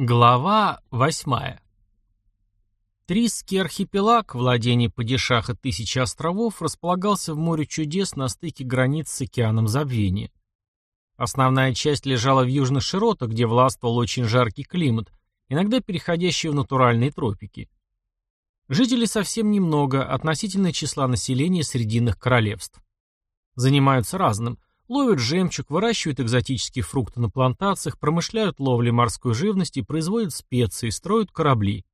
Глава восьмая. Трисский архипелаг, владение падишаха тысячи островов, располагался в море чудес на стыке границ с океаном Забвения. Основная часть лежала в южных широтах, где властвовал очень жаркий климат, иногда переходящий в натуральные тропики. Жителей совсем немного, относительно числа населения Срединных королевств. Занимаются разным – Ловят жемчуг, выращивают экзотические фрукты на плантациях, промышляют ловлей морской живности, производят специи, строят корабли.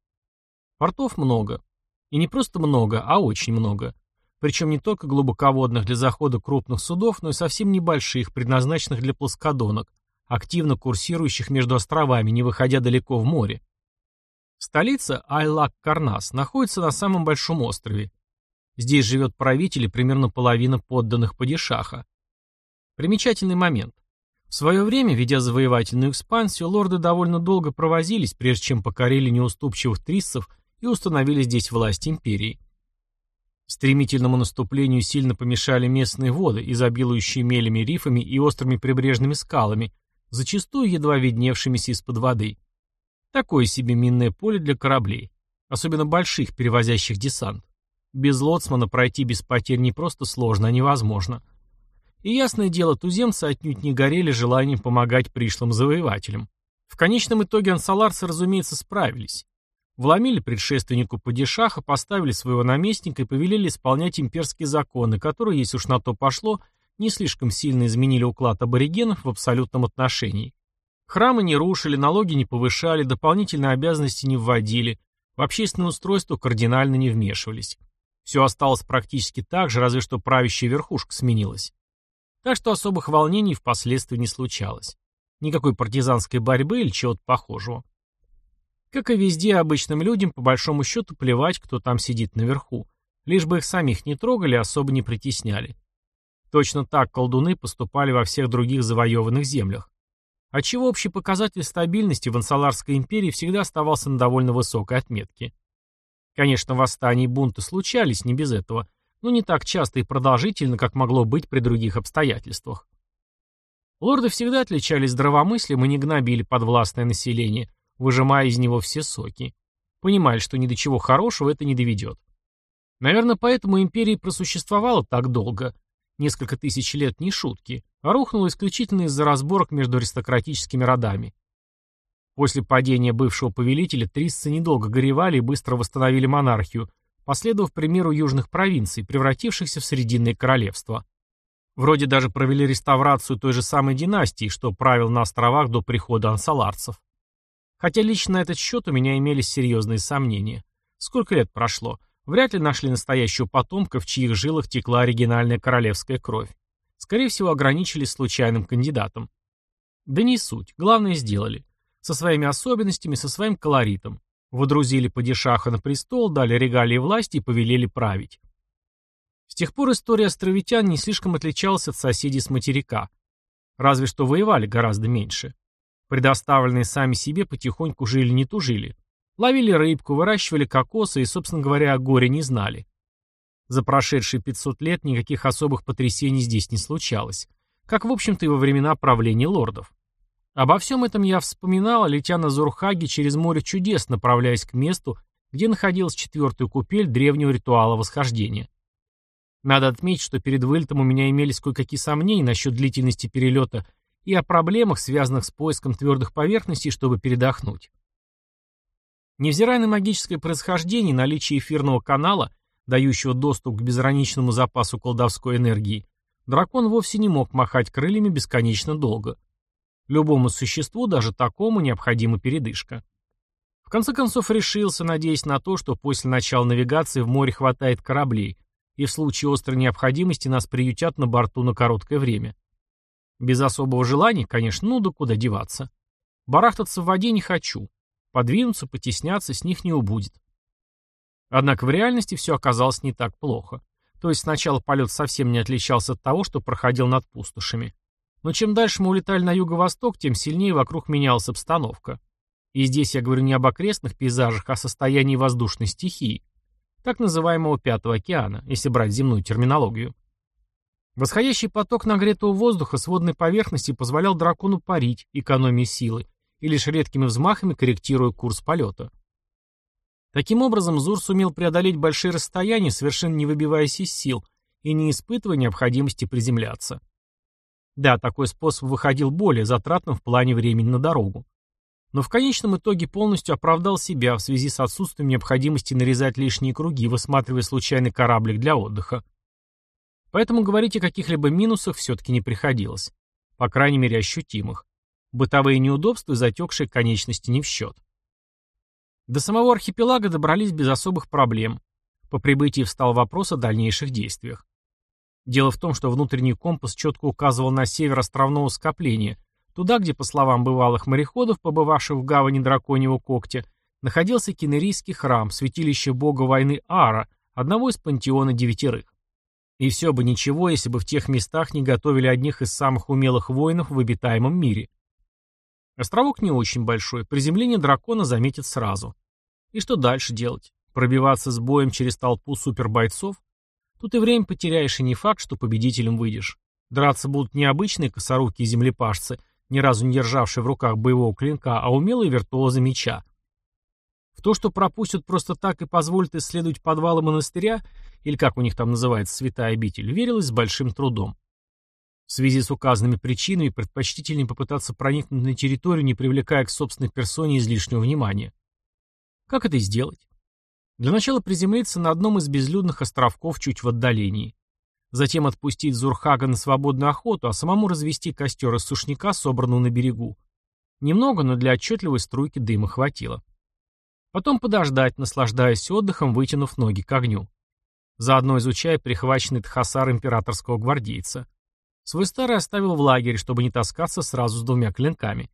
Портов много. И не просто много, а очень много. Причем не только глубоководных для захода крупных судов, но и совсем небольших, предназначенных для плоскодонок, активно курсирующих между островами, не выходя далеко в море. Столица Айлак-Карнас находится на самом большом острове. Здесь живет правитель и примерно половина подданных падишаха. Примечательный момент. В свое время, ведя завоевательную экспансию, лорды довольно долго провозились, прежде чем покорили неуступчивых триссов и установили здесь власть империи. Стремительному наступлению сильно помешали местные воды, изобилующие мелями рифами и острыми прибрежными скалами, зачастую едва видневшимися из-под воды. Такое себе минное поле для кораблей, особенно больших, перевозящих десант. Без лоцмана пройти без потерь не просто сложно, а невозможно – и ясное дело, туземцы отнюдь не горели желанием помогать пришлым завоевателям. В конечном итоге ансаларцы, разумеется, справились. Вломили предшественнику падишаха, поставили своего наместника и повелели исполнять имперские законы, которые, если уж на то пошло, не слишком сильно изменили уклад аборигенов в абсолютном отношении. Храмы не рушили, налоги не повышали, дополнительные обязанности не вводили, в общественное устройство кардинально не вмешивались. Все осталось практически так же, разве что правящая верхушка сменилась. Так что особых волнений впоследствии не случалось. Никакой партизанской борьбы или чего-то похожего. Как и везде, обычным людям по большому счету плевать, кто там сидит наверху, лишь бы их самих не трогали, особо не притесняли. Точно так колдуны поступали во всех других завоеванных землях. Отчего общий показатель стабильности в Ансаларской империи всегда оставался на довольно высокой отметке. Конечно, восстания и бунты случались не без этого, но не так часто и продолжительно, как могло быть при других обстоятельствах. Лорды всегда отличались здравомыслием и не гнобили подвластное население, выжимая из него все соки. Понимали, что ни до чего хорошего это не доведет. Наверное, поэтому империя просуществовала так долго. Несколько тысяч лет не шутки, а рухнула исключительно из-за разборок между аристократическими родами. После падения бывшего повелителя трисцы недолго горевали и быстро восстановили монархию, последовав примеру южных провинций, превратившихся в Срединное королевство. Вроде даже провели реставрацию той же самой династии, что правил на островах до прихода ансаларцев. Хотя лично на этот счет у меня имелись серьезные сомнения. Сколько лет прошло? Вряд ли нашли настоящего потомка, в чьих жилах текла оригинальная королевская кровь. Скорее всего, ограничились случайным кандидатом. Да не суть, главное сделали. Со своими особенностями, со своим колоритом. Водрузили падишаха на престол, дали регалии власти и повелели править. С тех пор история островитян не слишком отличалась от соседей с материка. Разве что воевали гораздо меньше. Предоставленные сами себе потихоньку жили не тужили. Ловили рыбку, выращивали кокосы и, собственно говоря, о горе не знали. За прошедшие 500 лет никаких особых потрясений здесь не случалось, как, в общем-то, и во времена правления лордов. Обо всем этом я вспоминал, летя на Зурхаге через море чудес, направляясь к месту, где находилась четвертая купель древнего ритуала восхождения. Надо отметить, что перед вылетом у меня имелись кое-какие сомнения насчет длительности перелета и о проблемах, связанных с поиском твердых поверхностей, чтобы передохнуть. Невзирая на магическое происхождение и наличие эфирного канала, дающего доступ к безграничному запасу колдовской энергии, дракон вовсе не мог махать крыльями бесконечно долго. Любому существу, даже такому, необходима передышка. В конце концов решился, надеясь на то, что после начала навигации в море хватает кораблей, и в случае острой необходимости нас приютят на борту на короткое время. Без особого желания, конечно, ну да куда деваться. Барахтаться в воде не хочу. Подвинуться, потесняться с них не убудет. Однако в реальности все оказалось не так плохо. То есть сначала полет совсем не отличался от того, что проходил над пустошами. Но чем дальше мы улетали на юго-восток, тем сильнее вокруг менялась обстановка. И здесь я говорю не об окрестных пейзажах, а о состоянии воздушной стихии, так называемого Пятого океана, если брать земную терминологию. Восходящий поток нагретого воздуха с водной поверхности позволял дракону парить, экономии силы, и лишь редкими взмахами корректируя курс полета. Таким образом, Зур сумел преодолеть большие расстояния, совершенно не выбиваясь из сил и не испытывая необходимости приземляться. Да, такой способ выходил более затратным в плане времени на дорогу. Но в конечном итоге полностью оправдал себя в связи с отсутствием необходимости нарезать лишние круги, высматривая случайный кораблик для отдыха. Поэтому говорить о каких-либо минусах все-таки не приходилось. По крайней мере, ощутимых. Бытовые неудобства и затекшие конечности не в счет. До самого архипелага добрались без особых проблем. По прибытии встал вопрос о дальнейших действиях. Дело в том, что внутренний компас четко указывал на север островного скопления, туда, где, по словам бывалых мореходов, побывавших в гавани Драконьего когтя, находился кенерийский храм, святилище бога войны Ара, одного из пантеона девятерых. И все бы ничего, если бы в тех местах не готовили одних из самых умелых воинов в обитаемом мире. Островок не очень большой, приземление дракона заметит сразу. И что дальше делать? Пробиваться с боем через толпу супербойцов? Тут и время потеряешь, и не факт, что победителем выйдешь. Драться будут не обычные косорукие землепашцы, ни разу не державшие в руках боевого клинка, а умелые виртуозы меча. В то, что пропустят просто так и позволят исследовать подвалы монастыря, или как у них там называется святая обитель, верилось с большим трудом. В связи с указанными причинами предпочтительнее попытаться проникнуть на территорию, не привлекая к собственной персоне излишнего внимания. Как это сделать? Для начала приземлиться на одном из безлюдных островков чуть в отдалении. Затем отпустить Зурхага на свободную охоту, а самому развести костер из сушняка, собранного на берегу. Немного, но для отчетливой струйки дыма хватило. Потом подождать, наслаждаясь отдыхом, вытянув ноги к огню. Заодно изучая прихваченный тхасар императорского гвардейца. Свой старый оставил в лагере, чтобы не таскаться сразу с двумя клинками.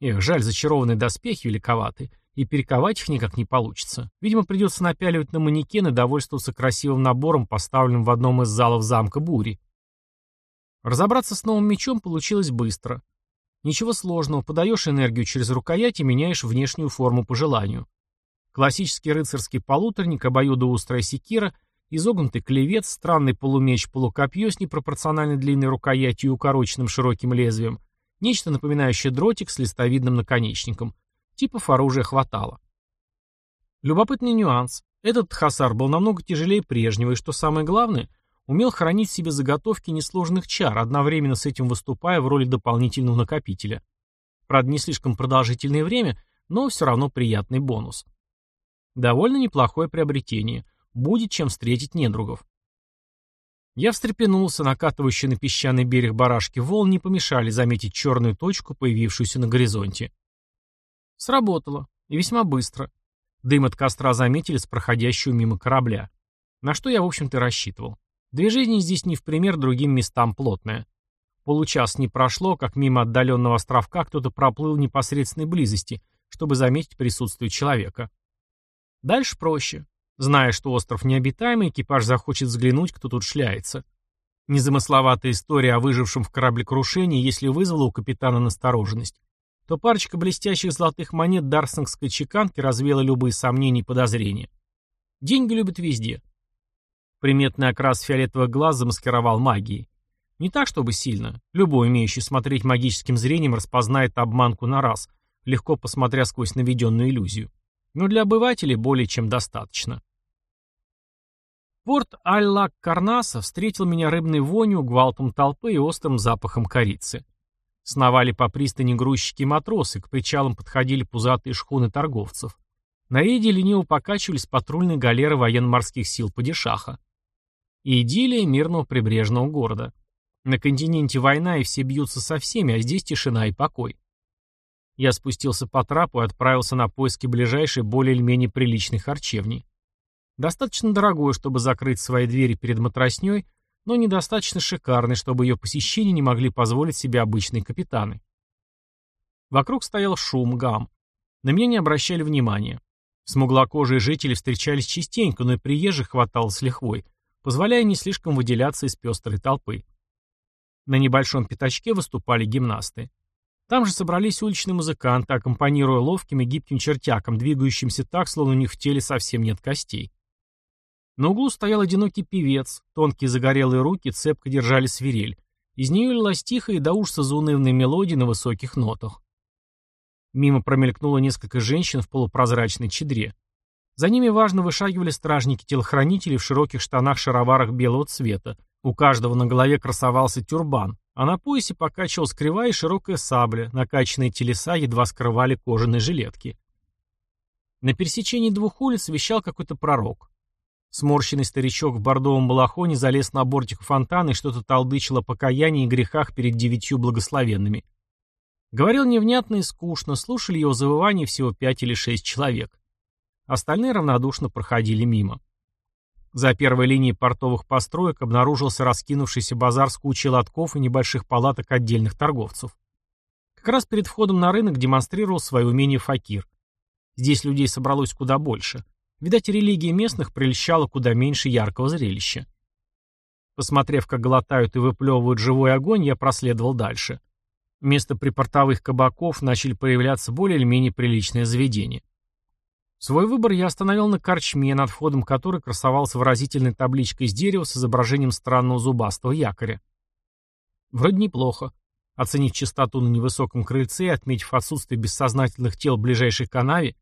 Эх, жаль, зачарованные доспехи великоваты, и перековать их никак не получится. Видимо, придется напяливать на манекен и довольствоваться красивым набором, поставленным в одном из залов замка Бури. Разобраться с новым мечом получилось быстро. Ничего сложного, подаешь энергию через рукоять и меняешь внешнюю форму по желанию. Классический рыцарский полуторник, обоюдоострая секира, изогнутый клевец, странный полумеч-полукопье с непропорционально длинной рукоятью и укороченным широким лезвием, нечто напоминающее дротик с листовидным наконечником – Типов оружия хватало. Любопытный нюанс. Этот хасар был намного тяжелее прежнего и, что самое главное, умел хранить в себе заготовки несложных чар, одновременно с этим выступая в роли дополнительного накопителя. Правда, не слишком продолжительное время, но все равно приятный бонус. Довольно неплохое приобретение. Будет чем встретить недругов. Я встрепенулся, накатывающие на песчаный берег барашки волн не помешали заметить черную точку, появившуюся на горизонте. Сработало. И весьма быстро. Дым от костра заметили с проходящего мимо корабля. На что я, в общем-то, рассчитывал. Движение здесь не в пример другим местам плотное. Получас не прошло, как мимо отдаленного островка кто-то проплыл в непосредственной близости, чтобы заметить присутствие человека. Дальше проще. Зная, что остров необитаемый, экипаж захочет взглянуть, кто тут шляется. Незамысловатая история о выжившем в кораблекрушении, если вызвала у капитана настороженность, то парочка блестящих золотых монет дарсингской чеканки развеяла любые сомнения и подозрения. Деньги любят везде. Приметный окрас фиолетовых глаз замаскировал магией. Не так, чтобы сильно. Любой, умеющий смотреть магическим зрением, распознает обманку на раз, легко посмотря сквозь наведенную иллюзию. Но для обывателей более чем достаточно. Порт Аль-Лак-Карнаса встретил меня рыбной вонью, гвалтом толпы и острым запахом корицы. Сновали по пристани грузчики и матросы, к причалам подходили пузатые шхуны торговцев. На рейде лениво покачивались патрульные галеры военно-морских сил Падишаха. Идиллия мирного прибрежного города. На континенте война, и все бьются со всеми, а здесь тишина и покой. Я спустился по трапу и отправился на поиски ближайшей более или менее приличной харчевни. Достаточно дорогой, чтобы закрыть свои двери перед матросней, но недостаточно шикарной, чтобы ее посещение не могли позволить себе обычные капитаны. Вокруг стоял шум, гам. На меня не обращали внимания. Смуглокожие жители встречались частенько, но и приезжих хватало с лихвой, позволяя не слишком выделяться из пестрой толпы. На небольшом пятачке выступали гимнасты. Там же собрались уличные музыканты, аккомпанируя ловким и гибким чертякам, двигающимся так, словно у них в теле совсем нет костей. На углу стоял одинокий певец, тонкие загорелые руки цепко держали свирель. Из нее лилась тихая и до ужаса заунывная мелодия на высоких нотах. Мимо промелькнуло несколько женщин в полупрозрачной чадре. За ними важно вышагивали стражники-телохранители в широких штанах-шароварах белого цвета. У каждого на голове красовался тюрбан, а на поясе покачивалась кривая и широкая сабля, накачанные телеса едва скрывали кожаные жилетки. На пересечении двух улиц вещал какой-то пророк. Сморщенный старичок в бордовом балахоне залез на бортик фонтана и что-то толдычил о покаянии и грехах перед девятью благословенными. Говорил невнятно и скучно, слушали его завывание всего пять или шесть человек. Остальные равнодушно проходили мимо. За первой линией портовых построек обнаружился раскинувшийся базар с кучей лотков и небольших палаток отдельных торговцев. Как раз перед входом на рынок демонстрировал свое умение факир. Здесь людей собралось куда больше. Видать, религия местных прельщала куда меньше яркого зрелища. Посмотрев, как глотают и выплевывают живой огонь, я проследовал дальше. Вместо припортовых кабаков начали появляться более или менее приличные заведения. Свой выбор я остановил на корчме, над входом которой красовалась выразительная табличка из дерева с изображением странного зубастого якоря. Вроде неплохо. Оценив чистоту на невысоком крыльце и отметив отсутствие бессознательных тел в ближайшей канаве,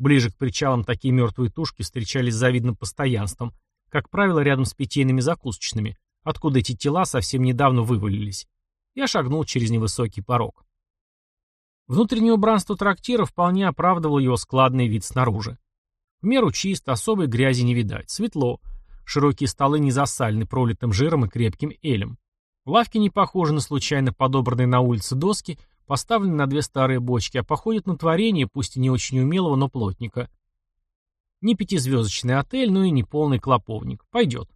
ближе к причалам такие мертвые тушки встречались с завидным постоянством, как правило, рядом с питейными закусочными, откуда эти тела совсем недавно вывалились. Я шагнул через невысокий порог. Внутреннее убранство трактира вполне оправдывало его складный вид снаружи. В меру чист, особой грязи не видать, светло. Широкие столы не засалены пролитым жиром и крепким элем. Лавки не похожи на случайно подобранные на улице доски, поставлены на две старые бочки, а походят на творение, пусть и не очень умелого, но плотника. Не пятизвездочный отель, но и не полный клоповник. Пойдет.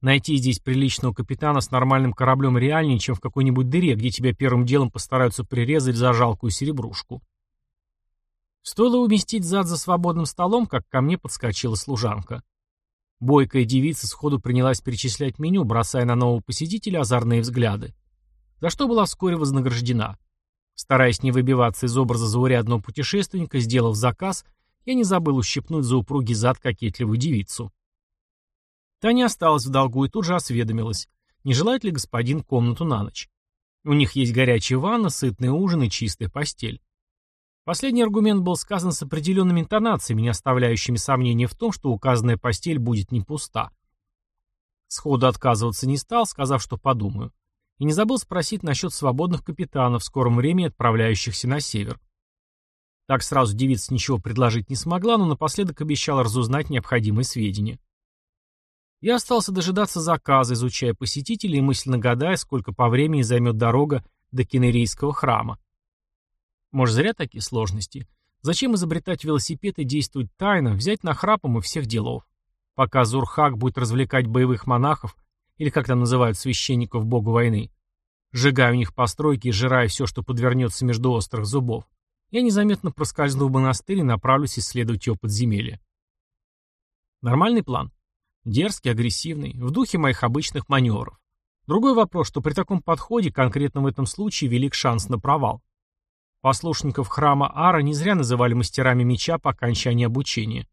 Найти здесь приличного капитана с нормальным кораблем реальнее, чем в какой-нибудь дыре, где тебя первым делом постараются прирезать за жалкую серебрушку. Стоило уместить зад за свободным столом, как ко мне подскочила служанка. Бойкая девица сходу принялась перечислять меню, бросая на нового посетителя озорные взгляды. За что была вскоре вознаграждена. Стараясь не выбиваться из образа заурядного путешественника, сделав заказ, я не забыл ущипнуть за упругий зад кокетливую девицу. Та не осталась в долгу и тут же осведомилась, не желает ли господин комнату на ночь. У них есть горячая ванна, сытный ужин и чистая постель. Последний аргумент был сказан с определенными интонациями, не оставляющими сомнения в том, что указанная постель будет не пуста. Сходу отказываться не стал, сказав, что подумаю. И не забыл спросить насчет свободных капитанов, в скором времени отправляющихся на север. Так сразу девица ничего предложить не смогла, но напоследок обещала разузнать необходимые сведения. Я остался дожидаться заказа, изучая посетителей и мысленно гадая, сколько по времени займет дорога до Кенерийского храма. Может, зря такие сложности? Зачем изобретать велосипед и действовать тайно, взять нахрапом и всех делов? Пока Зурхак будет развлекать боевых монахов, или как там называют священников богу войны, сжигая у них постройки и жирая все, что подвернется между острых зубов, я незаметно проскользну в монастырь и направлюсь исследовать его подземелье. Нормальный план? Дерзкий, агрессивный, в духе моих обычных маневров. Другой вопрос, что при таком подходе, конкретно в этом случае, велик шанс на провал. Послушников храма Ара не зря называли мастерами меча по окончании обучения.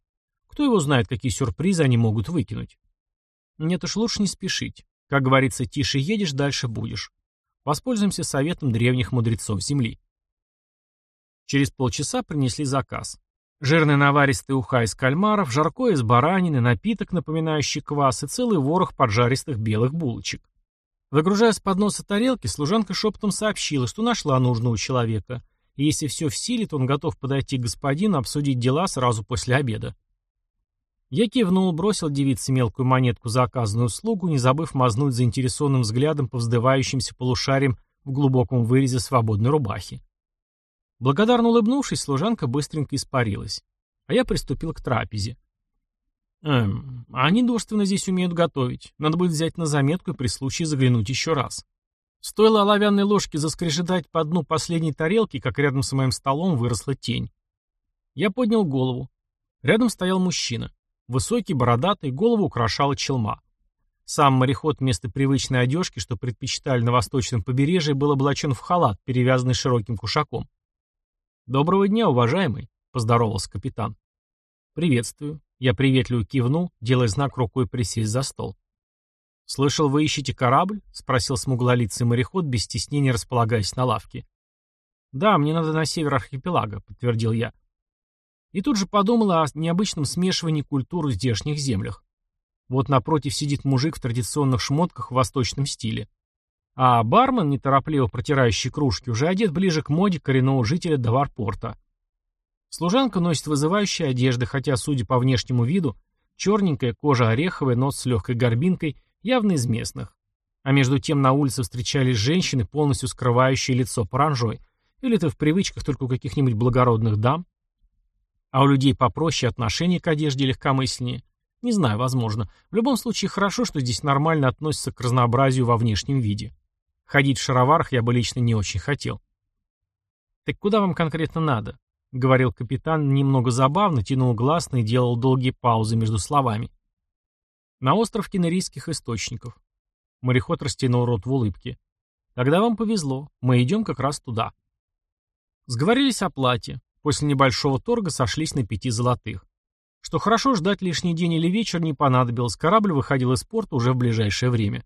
Кто его знает, какие сюрпризы они могут выкинуть. Нет уж, лучше не спешить. Как говорится, тише едешь, дальше будешь. Воспользуемся советом древних мудрецов Земли. Через полчаса принесли заказ. Жирный наваристый уха из кальмаров, жаркое из баранины, напиток, напоминающий квас, и целый ворох поджаристых белых булочек. Выгружая с подноса тарелки, служанка шепотом сообщила, что нашла нужного человека, и если все в силе, то он готов подойти к господину, обсудить дела сразу после обеда. Я кивнул, бросил девице мелкую монетку за оказанную услугу, не забыв мазнуть заинтересованным взглядом по вздывающимся полушариям в глубоком вырезе свободной рубахи. Благодарно улыбнувшись, служанка быстренько испарилась. А я приступил к трапезе. Эм, они дурственно здесь умеют готовить. Надо будет взять на заметку и при случае заглянуть еще раз. Стоило оловянной ложке заскрежетать по дну последней тарелки, как рядом с моим столом выросла тень. Я поднял голову. Рядом стоял мужчина. Высокий, бородатый, голову украшала челма. Сам мореход вместо привычной одежки, что предпочитали на восточном побережье, был облачен в халат, перевязанный широким кушаком. «Доброго дня, уважаемый», — поздоровался капитан. «Приветствую». Я приветливо кивнул, делая знак рукой присесть за стол. «Слышал, вы ищете корабль?» — спросил смуглолицый мореход, без стеснения располагаясь на лавке. «Да, мне надо на север архипелага», — подтвердил я. И тут же подумала о необычном смешивании культур в здешних землях. Вот напротив сидит мужик в традиционных шмотках в восточном стиле. А бармен, неторопливо протирающий кружки, уже одет ближе к моде коренного жителя Даварпорта. Служанка носит вызывающие одежды, хотя, судя по внешнему виду, черненькая кожа ореховая, нос с легкой горбинкой, явно из местных. А между тем на улице встречались женщины, полностью скрывающие лицо паранжой. Или это в привычках только у каких-нибудь благородных дам? А у людей попроще отношение к одежде легкомысленнее. Не знаю, возможно. В любом случае хорошо, что здесь нормально относятся к разнообразию во внешнем виде. Ходить в шароварах я бы лично не очень хотел. «Так куда вам конкретно надо?» — говорил капитан немного забавно, тянул гласно и делал долгие паузы между словами. «На остров Кенерийских источников». Мореход растянул рот в улыбке. «Тогда вам повезло. Мы идем как раз туда». Сговорились о плате. После небольшого торга сошлись на пяти золотых. Что хорошо, ждать лишний день или вечер не понадобилось, корабль выходил из порта уже в ближайшее время.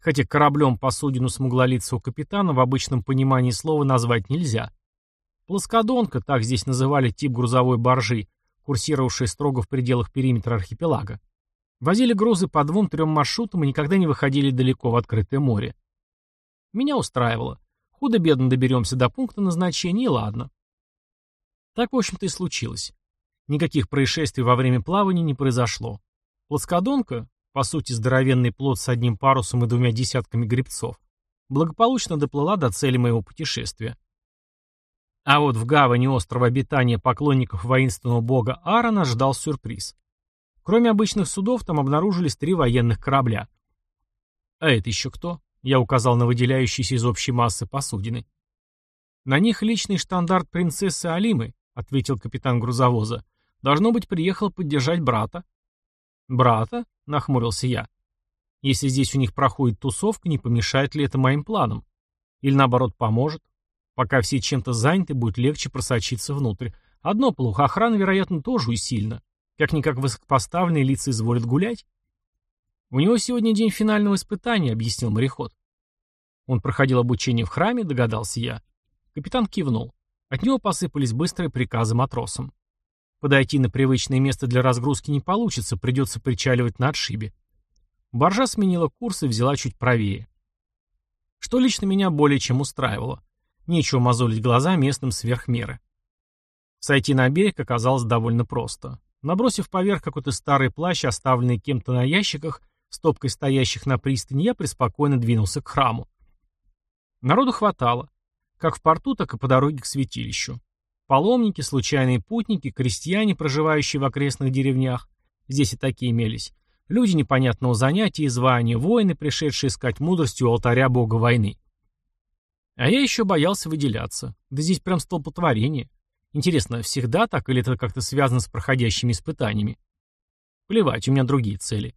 Хотя кораблем посудину смуглолицего капитана в обычном понимании слова назвать нельзя. Плоскодонка, так здесь называли тип грузовой баржи, курсировавшей строго в пределах периметра архипелага. Возили грузы по двум-трем маршрутам и никогда не выходили далеко в открытое море. Меня устраивало. Худо-бедно доберемся до пункта назначения, и ладно. Так, в общем-то, и случилось. Никаких происшествий во время плавания не произошло. Плоскодонка, по сути здоровенный плот с одним парусом и двумя десятками гребцов, благополучно доплыла до цели моего путешествия. А вот в гавани острова обитания поклонников воинственного бога Аарона ждал сюрприз. Кроме обычных судов, там обнаружились три военных корабля. «А это еще кто?» — я указал на выделяющиеся из общей массы посудины. «На них личный штандарт принцессы Алимы», — ответил капитан грузовоза. Должно быть, приехал поддержать брата. Брата? Нахмурился я. Если здесь у них проходит тусовка, не помешает ли это моим планам? Или наоборот поможет? Пока все чем-то заняты, будет легче просочиться внутрь. Одно плохо, охрана, вероятно, тоже усильна. Как-никак высокопоставленные лица изволят гулять. У него сегодня день финального испытания, объяснил мореход. Он проходил обучение в храме, догадался я. Капитан кивнул. От него посыпались быстрые приказы матросам. Подойти на привычное место для разгрузки не получится, придется причаливать на отшибе. Баржа сменила курс и взяла чуть правее. Что лично меня более чем устраивало. Нечего мозолить глаза местным сверх меры. Сойти на берег оказалось довольно просто. Набросив поверх какой-то старый плащ, оставленный кем-то на ящиках, стопкой стоящих на пристани, я преспокойно двинулся к храму. Народу хватало. Как в порту, так и по дороге к святилищу. Паломники, случайные путники, крестьяне, проживающие в окрестных деревнях, здесь и такие имелись, люди непонятного занятия и звания, воины, пришедшие искать мудрости у алтаря бога войны. А я еще боялся выделяться. Да здесь прям столпотворение. Интересно, всегда так или это как-то связано с проходящими испытаниями? Плевать, у меня другие цели.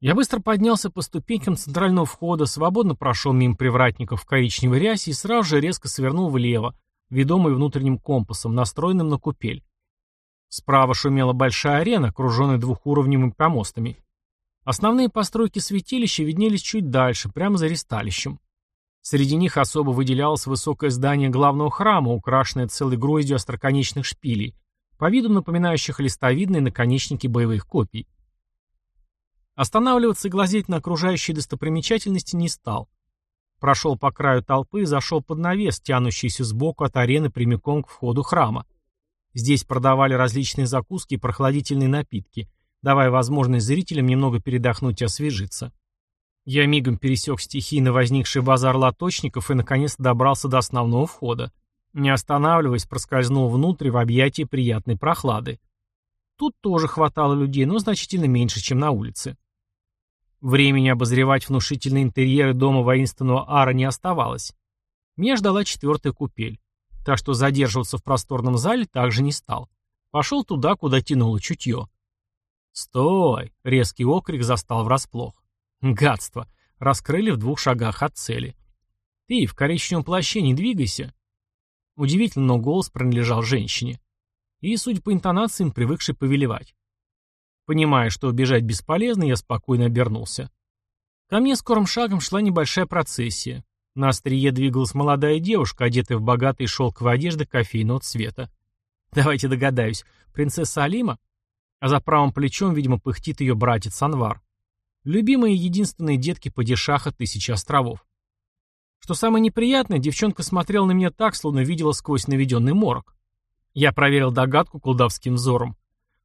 Я быстро поднялся по ступенькам центрального входа, свободно прошел мимо привратников в коричневой рясе и сразу же резко свернул влево, ведомый внутренним компасом, настроенным на купель. Справа шумела большая арена, окруженная двухуровневыми помостами. Основные постройки святилища виднелись чуть дальше, прямо за ресталищем. Среди них особо выделялось высокое здание главного храма, украшенное целой гроздью остроконечных шпилей, по виду напоминающих листовидные наконечники боевых копий. Останавливаться и глазеть на окружающие достопримечательности не стал. Прошел по краю толпы и зашел под навес, тянущийся сбоку от арены прямиком к входу храма. Здесь продавали различные закуски и прохладительные напитки, давая возможность зрителям немного передохнуть и освежиться. Я мигом пересек стихийно возникший базар лоточников и наконец добрался до основного входа. Не останавливаясь, проскользнул внутрь в объятии приятной прохлады. Тут тоже хватало людей, но значительно меньше, чем на улице. Времени обозревать внушительные интерьеры дома воинственного Ара не оставалось. Меня ждала четвертая купель, так что задерживаться в просторном зале также не стал. Пошел туда, куда тянуло чутье. «Стой!» — резкий окрик застал врасплох. «Гадство!» — раскрыли в двух шагах от цели. «Ты в коричневом плаще не двигайся!» Удивительно, но голос принадлежал женщине. И, судя по интонациям, привыкший повелевать. Понимая, что бежать бесполезно, я спокойно обернулся. Ко мне скорым шагом шла небольшая процессия. На острие двигалась молодая девушка, одетая в богатые шелковые одежды кофейного цвета. Давайте догадаюсь, принцесса Алима? А за правым плечом, видимо, пыхтит ее братец Анвар. Любимые единственные детки падишаха Тысячи островов. Что самое неприятное, девчонка смотрела на меня так, словно видела сквозь наведенный морок. Я проверил догадку колдовским взором.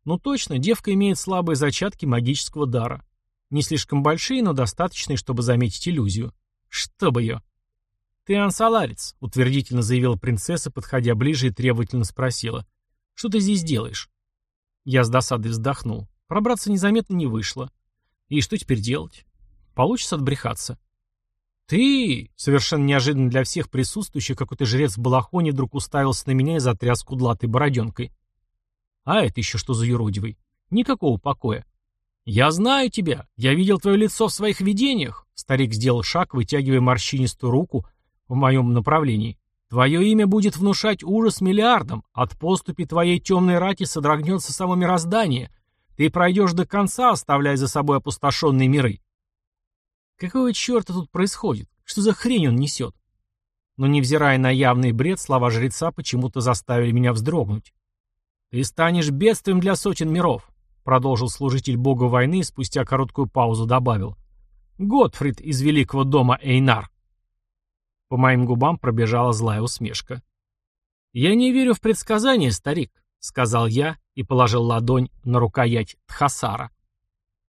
Ну точно, девка имеет слабые зачатки магического дара. Не слишком большие, но достаточные, чтобы заметить иллюзию. Чтоб ее. «Ты ансаларец», — утвердительно заявила принцесса, подходя ближе и требовательно спросила. «Что ты здесь делаешь?» Я с досадой вздохнул. Пробраться незаметно не вышло. И что теперь делать? Получится отбрехаться. «Ты!» — совершенно неожиданно для всех присутствующих какой-то жрец в балахоне вдруг уставился на меня и затряс кудлатой бороденкой. «А это еще что за юродивый? Никакого покоя». «Я знаю тебя! Я видел твое лицо в своих видениях!» Старик сделал шаг, вытягивая морщинистую руку в моем направлении. «Твое имя будет внушать ужас миллиардам. От поступи твоей темной рати содрогнется само мироздание. Ты пройдешь до конца, оставляя за собой опустошенные миры. Какого черта тут происходит? Что за хрень он несет? Но невзирая на явный бред, слова жреца почему-то заставили меня вздрогнуть. «Ты станешь бедствием для сотен миров», — продолжил служитель бога войны и спустя короткую паузу добавил. «Готфрид из великого дома Эйнар». По моим губам пробежала злая усмешка. «Я не верю в предсказания, старик», — сказал я и положил ладонь на рукоять Тхасара.